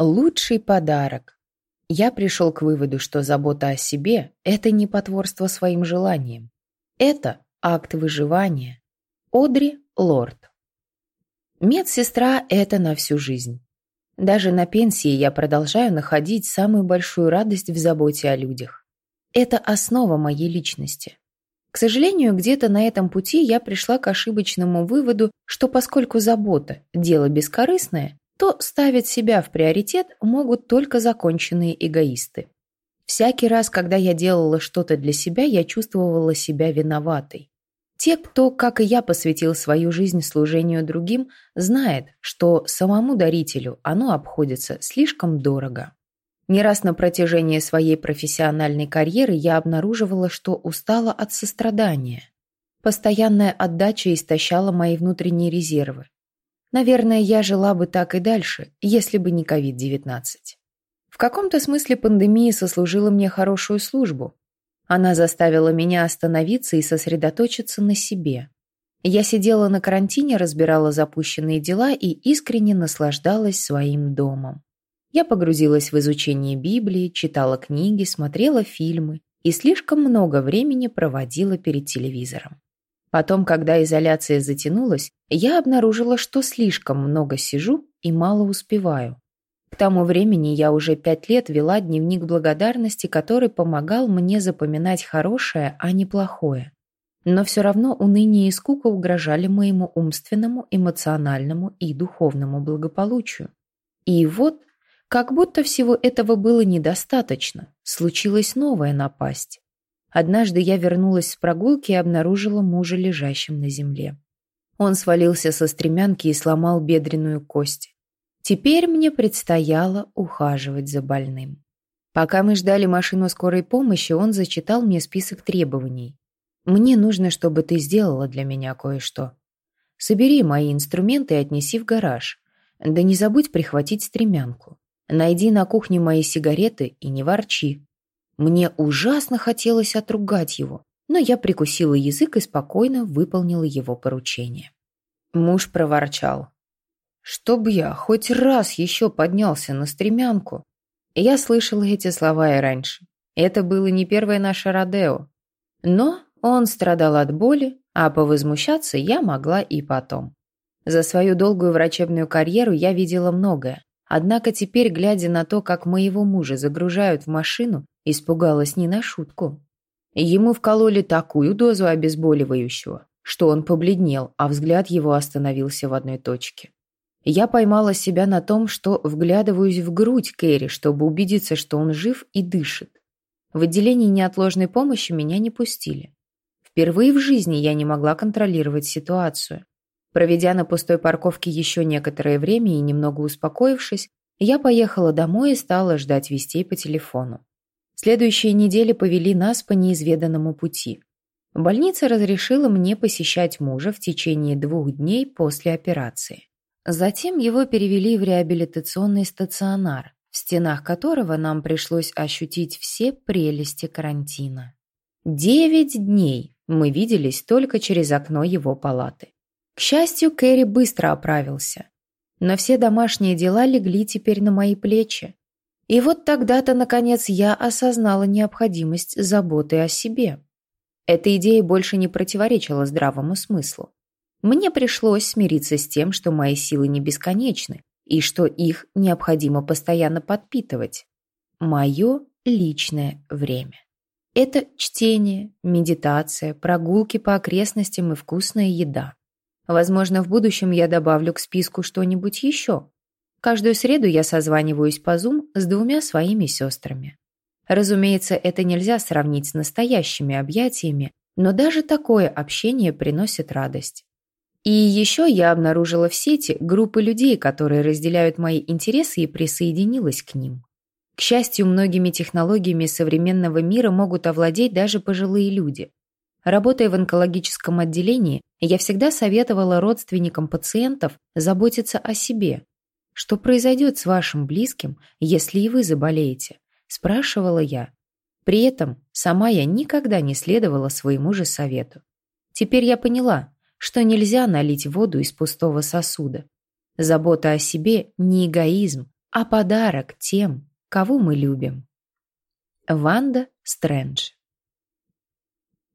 Лучший подарок. Я пришел к выводу, что забота о себе – это не потворство своим желаниям. Это акт выживания. Одри Лорд. Медсестра – это на всю жизнь. Даже на пенсии я продолжаю находить самую большую радость в заботе о людях. Это основа моей личности. К сожалению, где-то на этом пути я пришла к ошибочному выводу, что поскольку забота – дело бескорыстное, то ставить себя в приоритет могут только законченные эгоисты. Всякий раз, когда я делала что-то для себя, я чувствовала себя виноватой. Те, кто, как и я, посвятил свою жизнь служению другим, знает, что самому дарителю оно обходится слишком дорого. Не раз на протяжении своей профессиональной карьеры я обнаруживала, что устала от сострадания. Постоянная отдача истощала мои внутренние резервы. Наверное, я жила бы так и дальше, если бы не COVID-19. В каком-то смысле пандемия сослужила мне хорошую службу. Она заставила меня остановиться и сосредоточиться на себе. Я сидела на карантине, разбирала запущенные дела и искренне наслаждалась своим домом. Я погрузилась в изучение Библии, читала книги, смотрела фильмы и слишком много времени проводила перед телевизором. Потом, когда изоляция затянулась, я обнаружила, что слишком много сижу и мало успеваю. К тому времени я уже пять лет вела дневник благодарности, который помогал мне запоминать хорошее, а не плохое. Но все равно уныние и скука угрожали моему умственному, эмоциональному и духовному благополучию. И вот как будто всего этого было недостаточно. Случилась новая напасть. Однажды я вернулась с прогулки и обнаружила мужа лежащим на земле. Он свалился со стремянки и сломал бедренную кость. Теперь мне предстояло ухаживать за больным. Пока мы ждали машину скорой помощи, он зачитал мне список требований. «Мне нужно, чтобы ты сделала для меня кое-что. Собери мои инструменты и отнеси в гараж. Да не забудь прихватить стремянку. Найди на кухне мои сигареты и не ворчи. Мне ужасно хотелось отругать его, но я прикусила язык и спокойно выполнила его поручение. Муж проворчал. «Чтоб я хоть раз еще поднялся на стремянку!» Я слышала эти слова и раньше. Это было не первое наше Родео. Но он страдал от боли, а повозмущаться я могла и потом. За свою долгую врачебную карьеру я видела многое. Однако теперь, глядя на то, как моего мужа загружают в машину, испугалась не на шутку. Ему вкололи такую дозу обезболивающего, что он побледнел, а взгляд его остановился в одной точке. Я поймала себя на том, что вглядываюсь в грудь Кэрри, чтобы убедиться, что он жив и дышит. В отделении неотложной помощи меня не пустили. Впервые в жизни я не могла контролировать ситуацию. Проведя на пустой парковке еще некоторое время и немного успокоившись, я поехала домой и стала ждать вестей по телефону. Следующие недели повели нас по неизведанному пути. Больница разрешила мне посещать мужа в течение двух дней после операции. Затем его перевели в реабилитационный стационар, в стенах которого нам пришлось ощутить все прелести карантина. Девять дней мы виделись только через окно его палаты. К счастью, Кэрри быстро оправился. Но все домашние дела легли теперь на мои плечи. И вот тогда-то, наконец, я осознала необходимость заботы о себе. Эта идея больше не противоречила здравому смыслу. Мне пришлось смириться с тем, что мои силы не бесконечны и что их необходимо постоянно подпитывать. Мое личное время. Это чтение, медитация, прогулки по окрестностям и вкусная еда. Возможно, в будущем я добавлю к списку что-нибудь еще. Каждую среду я созваниваюсь по Zoom с двумя своими сестрами. Разумеется, это нельзя сравнить с настоящими объятиями, но даже такое общение приносит радость. И еще я обнаружила в сети группы людей, которые разделяют мои интересы и присоединилась к ним. К счастью, многими технологиями современного мира могут овладеть даже пожилые люди. Работая в онкологическом отделении, я всегда советовала родственникам пациентов заботиться о себе. «Что произойдет с вашим близким, если и вы заболеете?» – спрашивала я. При этом сама я никогда не следовала своему же совету. Теперь я поняла, что нельзя налить воду из пустого сосуда. Забота о себе не эгоизм, а подарок тем, кого мы любим. Ванда Стрэндж